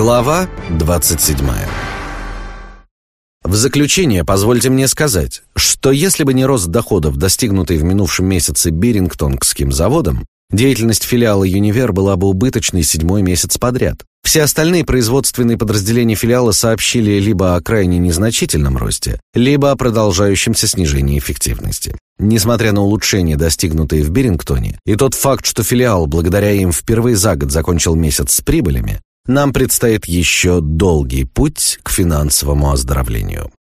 Глава 27 В заключение позвольте мне сказать, что если бы не рост доходов, достигнутый в минувшем месяце Бирингтонгским заводом, деятельность филиала «Юнивер» была бы убыточной седьмой месяц подряд. Все остальные производственные подразделения филиала сообщили либо о крайне незначительном росте, либо о продолжающемся снижении эффективности. Несмотря на улучшения, достигнутые в Бирингтоне, и тот факт, что филиал благодаря им впервые за год закончил месяц с прибылями, нам предстоит еще долгий путь к финансовому оздоровлению.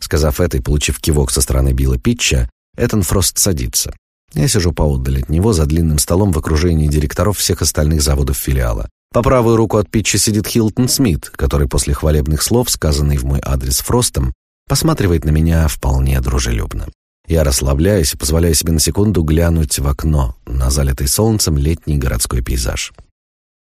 Сказав это и получив кивок со стороны Билла Питча, Этан Фрост садится. Я сижу поотдаль от него за длинным столом в окружении директоров всех остальных заводов филиала. По правую руку от Питча сидит Хилтон Смит, который после хвалебных слов, сказанных в мой адрес Фростом, посматривает на меня вполне дружелюбно. Я расслабляюсь и позволяю себе на секунду глянуть в окно на залитый солнцем летний городской пейзаж.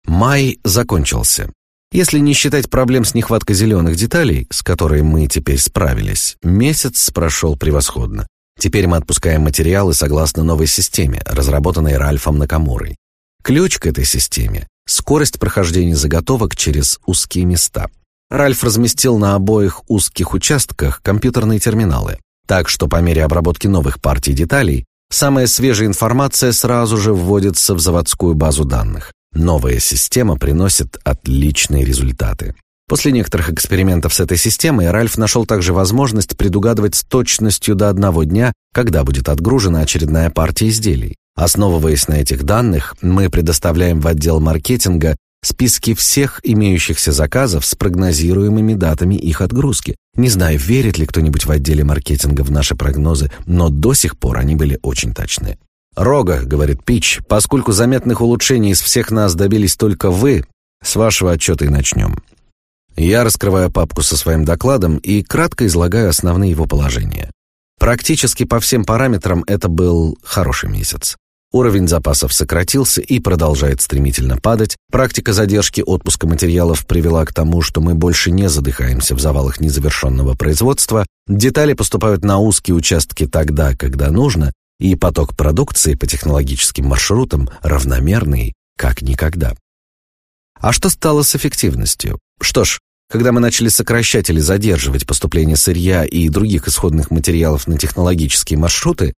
Май закончился. Если не считать проблем с нехваткой зеленых деталей, с которой мы теперь справились, месяц прошел превосходно. Теперь мы отпускаем материалы согласно новой системе, разработанной Ральфом Накамурой. Ключ к этой системе – скорость прохождения заготовок через узкие места. Ральф разместил на обоих узких участках компьютерные терминалы, так что по мере обработки новых партий деталей самая свежая информация сразу же вводится в заводскую базу данных. Новая система приносит отличные результаты. После некоторых экспериментов с этой системой Ральф нашел также возможность предугадывать с точностью до одного дня, когда будет отгружена очередная партия изделий. Основываясь на этих данных, мы предоставляем в отдел маркетинга списки всех имеющихся заказов с прогнозируемыми датами их отгрузки. Не знаю, верит ли кто-нибудь в отделе маркетинга в наши прогнозы, но до сих пор они были очень точны. «Рога», — говорит Пич, — «поскольку заметных улучшений из всех нас добились только вы, с вашего отчета и начнем». Я раскрываю папку со своим докладом и кратко излагаю основные его положения. Практически по всем параметрам это был хороший месяц. Уровень запасов сократился и продолжает стремительно падать. Практика задержки отпуска материалов привела к тому, что мы больше не задыхаемся в завалах незавершенного производства. Детали поступают на узкие участки тогда, когда нужно, и поток продукции по технологическим маршрутам равномерный, как никогда. А что стало с эффективностью? Что ж, когда мы начали сокращать или задерживать поступление сырья и других исходных материалов на технологические маршруты,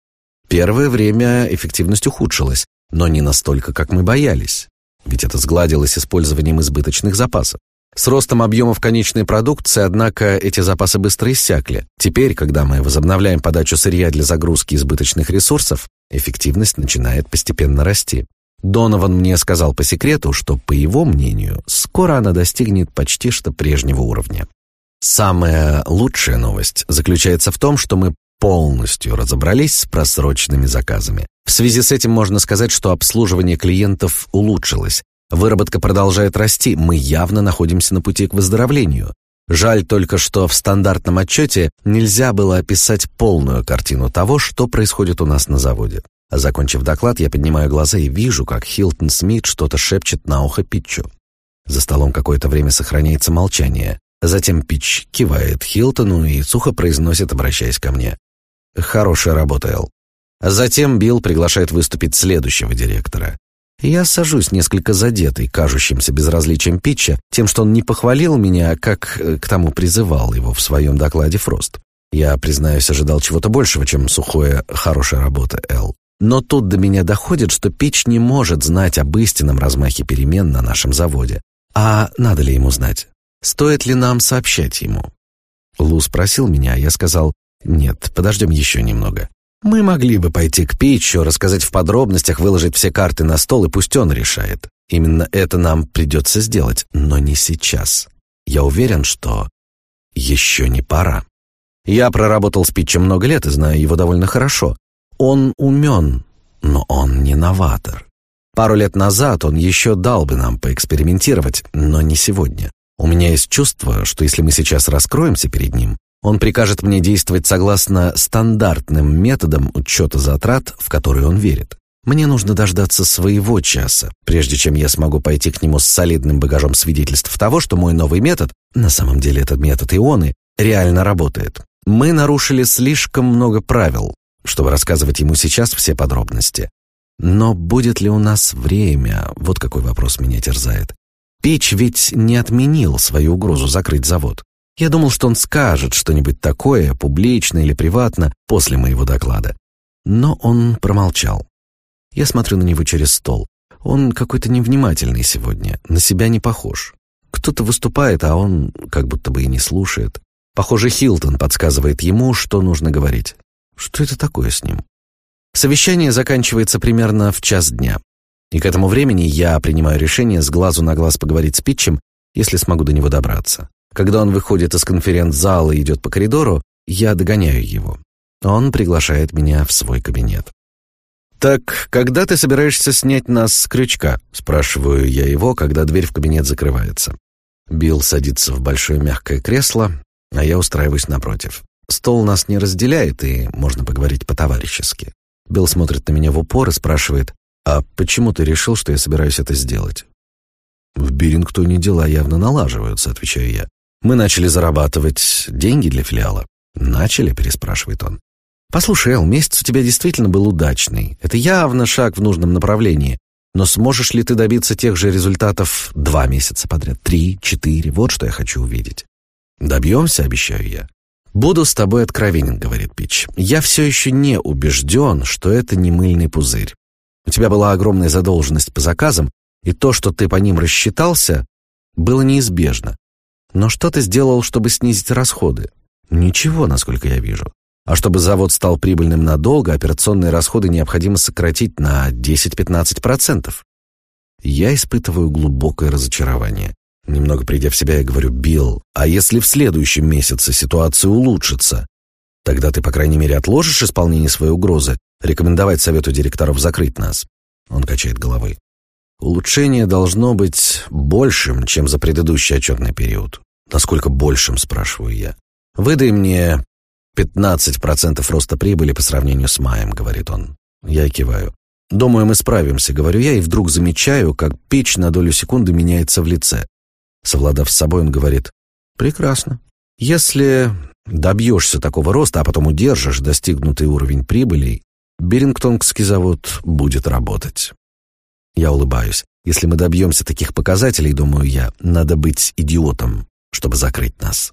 первое время эффективность ухудшилась, но не настолько, как мы боялись. Ведь это сгладилось использованием избыточных запасов. С ростом объемов конечной продукции, однако, эти запасы быстро иссякли. Теперь, когда мы возобновляем подачу сырья для загрузки избыточных ресурсов, эффективность начинает постепенно расти. Донован мне сказал по секрету, что, по его мнению, скоро она достигнет почти что прежнего уровня. Самая лучшая новость заключается в том, что мы полностью разобрались с просроченными заказами. В связи с этим можно сказать, что обслуживание клиентов улучшилось, Выработка продолжает расти, мы явно находимся на пути к выздоровлению. Жаль только, что в стандартном отчете нельзя было описать полную картину того, что происходит у нас на заводе. Закончив доклад, я поднимаю глаза и вижу, как Хилтон Смит что-то шепчет на ухо Питчу. За столом какое-то время сохраняется молчание. Затем Питч кивает Хилтону и сухо произносит, обращаясь ко мне. «Хорошая работа, Эл». Затем Билл приглашает выступить следующего директора. Я сажусь несколько задетый, кажущимся безразличием Питча, тем, что он не похвалил меня, как э, к тому призывал его в своем докладе Фрост. Я, признаюсь, ожидал чего-то большего, чем сухое «хорошая работа, Эл». Но тут до меня доходит, что Питч не может знать об истинном размахе перемен на нашем заводе. А надо ли ему знать? Стоит ли нам сообщать ему? Лу спросил меня, а я сказал, нет, подождем еще немного. Мы могли бы пойти к Питчу, рассказать в подробностях, выложить все карты на стол, и пусть он решает. Именно это нам придется сделать, но не сейчас. Я уверен, что еще не пора. Я проработал с Питчем много лет и знаю его довольно хорошо. Он умен, но он не новатор. Пару лет назад он еще дал бы нам поэкспериментировать, но не сегодня. У меня есть чувство, что если мы сейчас раскроемся перед ним, он прикажет мне действовать согласно стандартным методам учета затрат, в которые он верит. Мне нужно дождаться своего часа, прежде чем я смогу пойти к нему с солидным багажом свидетельств того, что мой новый метод, на самом деле этот метод ионы, реально работает. Мы нарушили слишком много правил, чтобы рассказывать ему сейчас все подробности. Но будет ли у нас время? Вот какой вопрос меня терзает. Пич ведь не отменил свою угрозу закрыть завод. Я думал, что он скажет что-нибудь такое, публично или приватно, после моего доклада. Но он промолчал. Я смотрю на него через стол. Он какой-то невнимательный сегодня, на себя не похож. Кто-то выступает, а он как будто бы и не слушает. Похоже, Хилтон подсказывает ему, что нужно говорить. Что это такое с ним? Совещание заканчивается примерно в час дня. И к этому времени я принимаю решение с глазу на глаз поговорить с Питчем, если смогу до него добраться. Когда он выходит из конференц-зала и идет по коридору, я догоняю его. Он приглашает меня в свой кабинет. «Так, когда ты собираешься снять нас с крючка?» – спрашиваю я его, когда дверь в кабинет закрывается. Билл садится в большое мягкое кресло, а я устраиваюсь напротив. Стол нас не разделяет, и можно поговорить по-товарищески. Билл смотрит на меня в упор и спрашивает, «А почему ты решил, что я собираюсь это сделать?» «В Бирингтоне дела явно налаживаются», — отвечаю я. Мы начали зарабатывать деньги для филиала. Начали, переспрашивает он. Послушай, Эл, месяц у тебя действительно был удачный. Это явно шаг в нужном направлении. Но сможешь ли ты добиться тех же результатов два месяца подряд? Три, четыре? Вот что я хочу увидеть. Добьемся, обещаю я. «Буду с тобой откровенен», — говорит Пич. «Я все еще не убежден, что это не мыльный пузырь. У тебя была огромная задолженность по заказам, и то, что ты по ним рассчитался, было неизбежно. Но что ты сделал, чтобы снизить расходы? Ничего, насколько я вижу. А чтобы завод стал прибыльным надолго, операционные расходы необходимо сократить на 10-15%. Я испытываю глубокое разочарование. Немного придя в себя, я говорю, Билл, а если в следующем месяце ситуация улучшится, тогда ты, по крайней мере, отложишь исполнение своей угрозы, рекомендовать совету директоров закрыть нас? Он качает головой. Улучшение должно быть большим, чем за предыдущий отчетный период. Насколько большим, спрашиваю я. Выдай мне 15% роста прибыли по сравнению с маем, говорит он. Я киваю. Думаю, мы справимся, говорю я, и вдруг замечаю, как печь на долю секунды меняется в лице. Совладав с собой, он говорит, прекрасно. Если добьешься такого роста, а потом удержишь достигнутый уровень прибыли, Берингтонгский завод будет работать. Я улыбаюсь. Если мы добьемся таких показателей, думаю я, надо быть идиотом, чтобы закрыть нас.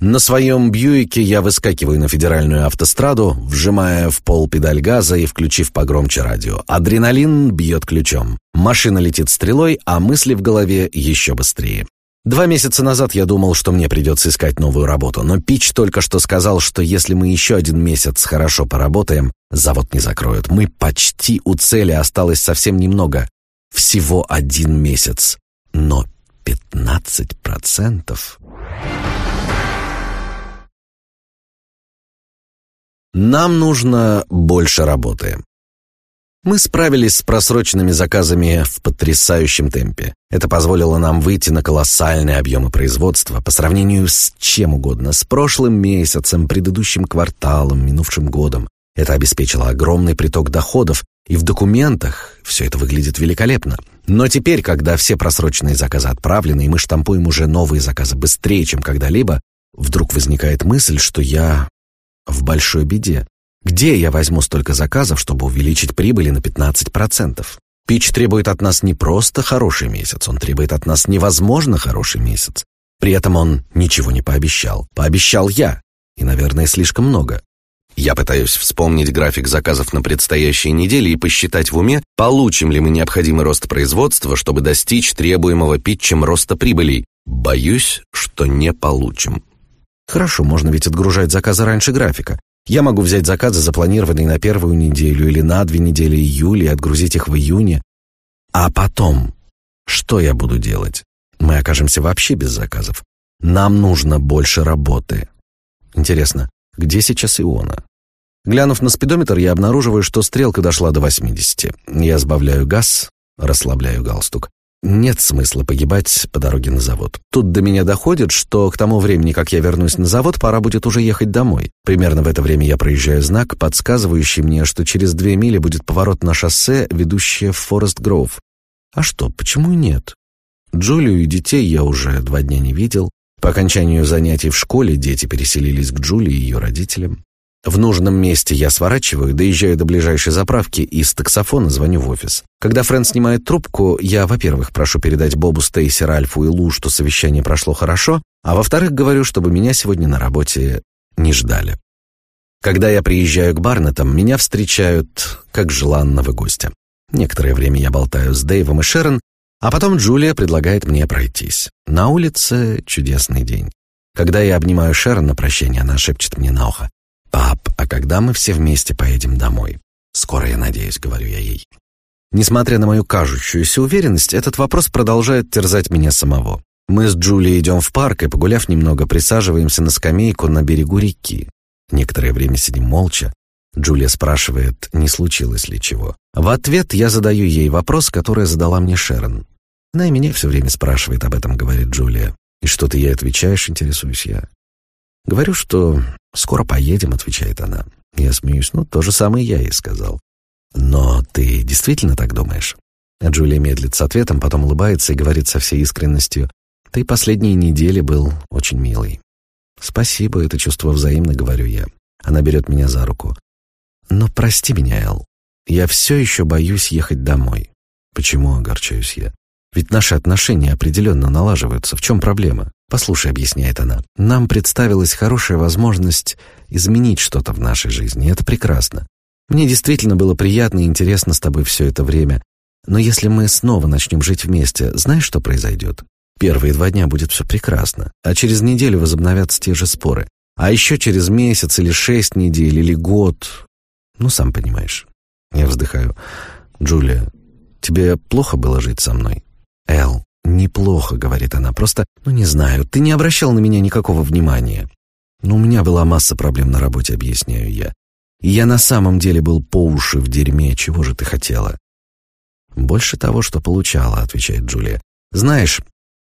На своем Бьюике я выскакиваю на федеральную автостраду, вжимая в пол педаль газа и включив погромче радио. Адреналин бьет ключом. Машина летит стрелой, а мысли в голове еще быстрее. Два месяца назад я думал, что мне придется искать новую работу, но Пич только что сказал, что если мы еще один месяц хорошо поработаем, завод не закроют. Мы почти у цели, осталось совсем немного. Всего один месяц. Но 15%... Нам нужно больше работы. Мы справились с просроченными заказами в потрясающем темпе. Это позволило нам выйти на колоссальные объемы производства по сравнению с чем угодно, с прошлым месяцем, предыдущим кварталом, минувшим годом. Это обеспечило огромный приток доходов, и в документах все это выглядит великолепно. Но теперь, когда все просроченные заказы отправлены, и мы штампуем уже новые заказы быстрее, чем когда-либо, вдруг возникает мысль, что я в большой беде. Где я возьму столько заказов, чтобы увеличить прибыли на 15%? Пич требует от нас не просто хороший месяц, он требует от нас невозможно хороший месяц. При этом он ничего не пообещал. Пообещал я. И, наверное, слишком много. Я пытаюсь вспомнить график заказов на предстоящей неделе и посчитать в уме, получим ли мы необходимый рост производства, чтобы достичь требуемого питчем роста прибылей. Боюсь, что не получим. Хорошо, можно ведь отгружать заказы раньше графика. Я могу взять заказы, запланированные на первую неделю или на две недели июля, и отгрузить их в июне. А потом, что я буду делать? Мы окажемся вообще без заказов. Нам нужно больше работы. Интересно, где сейчас Иона? Глянув на спидометр, я обнаруживаю, что стрелка дошла до 80. Я сбавляю газ, расслабляю галстук. Нет смысла погибать по дороге на завод. Тут до меня доходит, что к тому времени, как я вернусь на завод, пора будет уже ехать домой. Примерно в это время я проезжаю знак, подсказывающий мне, что через две мили будет поворот на шоссе, ведущее в Форест Гроув. А что, почему нет? Джулию и детей я уже два дня не видел. По окончанию занятий в школе дети переселились к Джулии и ее родителям. В нужном месте я сворачиваю, доезжаю до ближайшей заправки и с таксофона звоню в офис. Когда Фрэн снимает трубку, я, во-первых, прошу передать Бобу Стейси, Ральфу и Лу, что совещание прошло хорошо, а во-вторых, говорю, чтобы меня сегодня на работе не ждали. Когда я приезжаю к Барнеттам, меня встречают как желанного гостя. Некоторое время я болтаю с Дэйвом и Шерон, а потом Джулия предлагает мне пройтись. На улице чудесный день. Когда я обнимаю Шерон на прощание, она шепчет мне на ухо. «Пап, а когда мы все вместе поедем домой?» «Скоро, я надеюсь», — говорю я ей. Несмотря на мою кажущуюся уверенность, этот вопрос продолжает терзать меня самого. Мы с Джулией идем в парк и, погуляв немного, присаживаемся на скамейку на берегу реки. Некоторое время сидим молча. Джулия спрашивает, не случилось ли чего. В ответ я задаю ей вопрос, который задала мне Шерон. Она и меня все время спрашивает об этом, говорит Джулия. И что ты ей отвечаешь, интересуюсь я. Говорю, что скоро поедем, отвечает она. Я смеюсь, ну, то же самое я ей сказал. Но ты действительно так думаешь? Джулия медлит с ответом, потом улыбается и говорит со всей искренностью. Ты последние недели был очень милый. Спасибо, это чувство взаимно, говорю я. Она берет меня за руку. Но прости меня, Эл. Я все еще боюсь ехать домой. Почему огорчаюсь я? Ведь наши отношения определенно налаживаются. В чем проблема? Послушай, объясняет она. Нам представилась хорошая возможность изменить что-то в нашей жизни. Это прекрасно. Мне действительно было приятно и интересно с тобой все это время. Но если мы снова начнем жить вместе, знаешь, что произойдет? Первые два дня будет все прекрасно, а через неделю возобновятся те же споры. А еще через месяц или шесть недель или год... Ну, сам понимаешь. Я вздыхаю. Джулия, тебе плохо было жить со мной? «Эл, неплохо», — говорит она, — «просто, ну не знаю, ты не обращал на меня никакого внимания». «Ну, у меня была масса проблем на работе», — объясняю я. «И я на самом деле был по уши в дерьме, чего же ты хотела?» «Больше того, что получала», — отвечает Джулия. «Знаешь,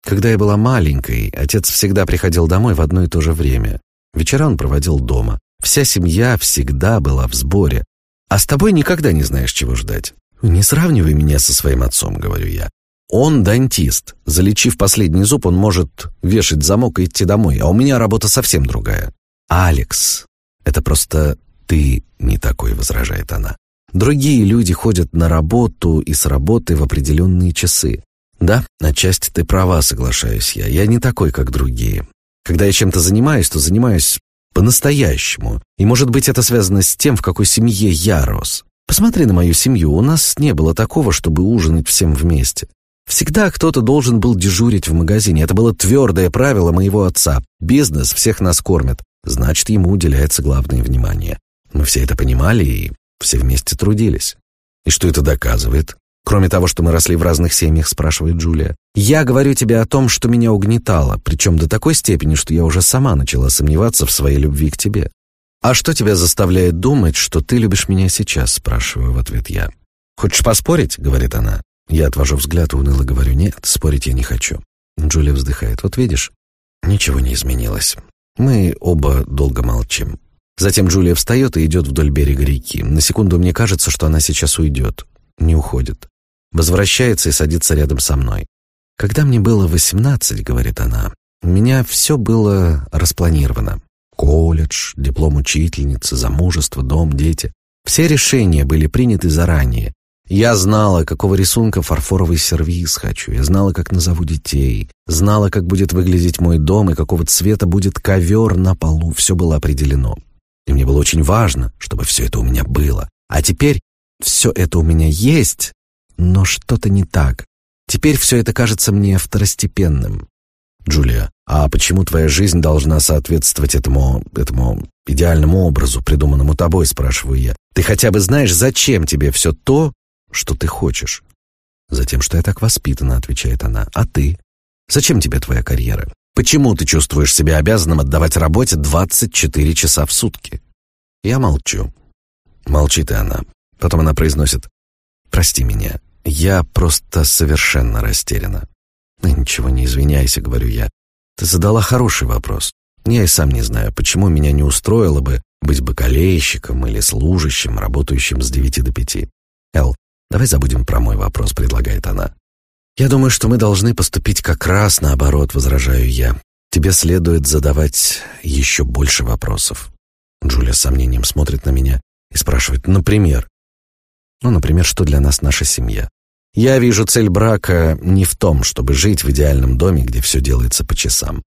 когда я была маленькой, отец всегда приходил домой в одно и то же время. Вечера он проводил дома. Вся семья всегда была в сборе. А с тобой никогда не знаешь, чего ждать. Не сравнивай меня со своим отцом, говорю я. Он дантист. Залечив последний зуб, он может вешать замок и идти домой, а у меня работа совсем другая. Алекс, это просто ты не такой, возражает она. Другие люди ходят на работу и с работы в определенные часы. Да, отчасти ты права, соглашаюсь я. Я не такой, как другие. Когда я чем-то занимаюсь, то занимаюсь по-настоящему. И, может быть, это связано с тем, в какой семье я рос. Посмотри на мою семью. У нас не было такого, чтобы ужинать всем вместе. Всегда кто-то должен был дежурить в магазине. Это было твердое правило моего отца. Бизнес всех нас кормит. Значит, ему уделяется главное внимание. Мы все это понимали и все вместе трудились. И что это доказывает? Кроме того, что мы росли в разных семьях, спрашивает Джулия. Я говорю тебе о том, что меня угнетало, причем до такой степени, что я уже сама начала сомневаться в своей любви к тебе. А что тебя заставляет думать, что ты любишь меня сейчас, спрашиваю в ответ я. Хочешь поспорить? говорит она. Я отвожу взгляд и уныло говорю, нет, спорить я не хочу. Джулия вздыхает. Вот видишь, ничего не изменилось. Мы оба долго молчим. Затем Джулия встает и идет вдоль берега реки. На секунду мне кажется, что она сейчас уйдет. Не уходит. Возвращается и садится рядом со мной. Когда мне было восемнадцать, говорит она, у меня все было распланировано. Колледж, диплом учительницы, замужество, дом, дети. Все решения были приняты заранее, я знала, какого рисунка фарфоровый сервиз хочу. Я знала, как назову детей. Знала, как будет выглядеть мой дом и какого цвета будет ковер на полу. Все было определено. И мне было очень важно, чтобы все это у меня было. А теперь все это у меня есть, но что-то не так. Теперь все это кажется мне второстепенным. Джулия, а почему твоя жизнь должна соответствовать этому, этому идеальному образу, придуманному тобой, спрашиваю я. Ты хотя бы знаешь, зачем тебе все то, что ты хочешь. Затем, что я так воспитана, отвечает она. А ты? Зачем тебе твоя карьера? Почему ты чувствуешь себя обязанным отдавать работе 24 часа в сутки? Я молчу. Молчит и она. Потом она произносит. Прости меня. Я просто совершенно растеряна. Ну, ничего не извиняйся, говорю я. Ты задала хороший вопрос. Я и сам не знаю, почему меня не устроило бы быть бакалейщиком или служащим, работающим с девяти до пяти. Эл, Давай забудем про мой вопрос, предлагает она. Я думаю, что мы должны поступить как раз наоборот, возражаю я. Тебе следует задавать еще больше вопросов. Джулия с сомнением смотрит на меня и спрашивает, например? Ну, например, что для нас наша семья? Я вижу цель брака не в том, чтобы жить в идеальном доме, где все делается по часам.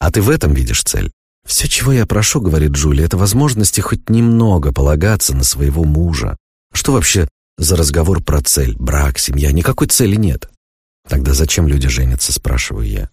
А ты в этом видишь цель? «Все, чего я прошу, — говорит Джулия, — это возможности хоть немного полагаться на своего мужа. Что вообще за разговор про цель, брак, семья? Никакой цели нет. Тогда зачем люди женятся, спрашиваю я.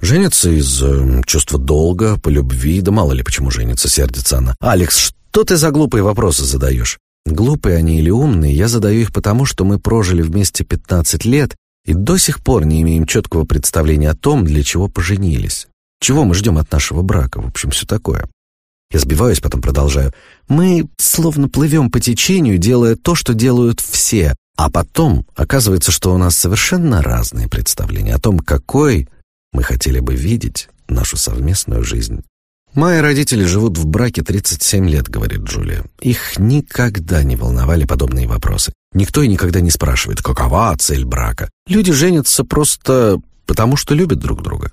Женятся из э, чувства долга, по любви, да мало ли почему женятся, сердится она. «Алекс, что ты за глупые вопросы задаешь?» Глупые они или умные, я задаю их потому, что мы прожили вместе 15 лет и до сих пор не имеем четкого представления о том, для чего поженились. Чего мы ждем от нашего брака? В общем, все такое. Я сбиваюсь, потом продолжаю. Мы словно плывем по течению, делая то, что делают все. А потом оказывается, что у нас совершенно разные представления о том, какой мы хотели бы видеть нашу совместную жизнь. «Мои родители живут в браке 37 лет», — говорит Джулия. «Их никогда не волновали подобные вопросы. Никто и никогда не спрашивает, какова цель брака. Люди женятся просто потому, что любят друг друга.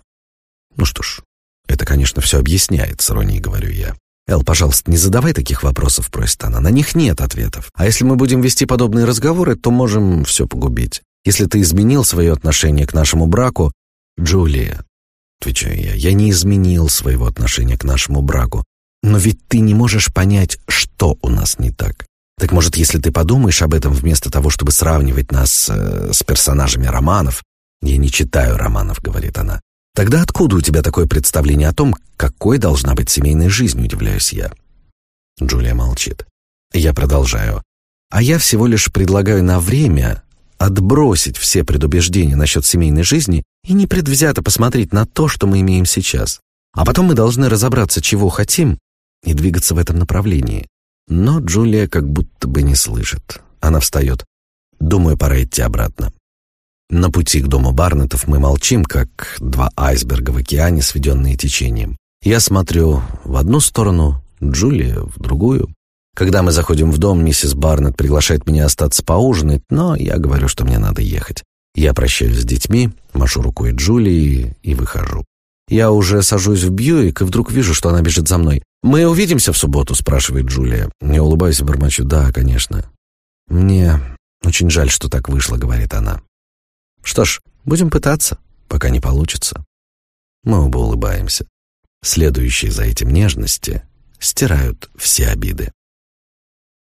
Ну что ж, это, конечно, все объясняет, с иронией говорю я. «Эл, пожалуйста, не задавай таких вопросов», — просит она. «На них нет ответов. А если мы будем вести подобные разговоры, то можем все погубить. Если ты изменил свое отношение к нашему браку...» «Джулия», — отвечаю я, — «я не изменил своего отношения к нашему браку. Но ведь ты не можешь понять, что у нас не так. Так может, если ты подумаешь об этом вместо того, чтобы сравнивать нас э, с персонажами романов...» «Я не читаю романов», — говорит она. Тогда откуда у тебя такое представление о том, какой должна быть семейная жизнь, удивляюсь я? Джулия молчит. Я продолжаю. А я всего лишь предлагаю на время отбросить все предубеждения насчет семейной жизни и непредвзято посмотреть на то, что мы имеем сейчас. А потом мы должны разобраться, чего хотим, и двигаться в этом направлении. Но Джулия как будто бы не слышит. Она встает. Думаю, пора идти обратно. На пути к дому Барнетов мы молчим, как два айсберга в океане, сведенные течением. Я смотрю в одну сторону, Джулия в другую. Когда мы заходим в дом, миссис Барнетт приглашает меня остаться поужинать, но я говорю, что мне надо ехать. Я прощаюсь с детьми, машу рукой Джулии и выхожу. Я уже сажусь в Бьюик и вдруг вижу, что она бежит за мной. «Мы увидимся в субботу?» – спрашивает Джулия. Я улыбаюсь и бормочу. «Да, конечно». «Мне очень жаль, что так вышло», – говорит она. Что ж, будем пытаться, пока не получится. Мы оба улыбаемся. Следующие за этим нежности стирают все обиды.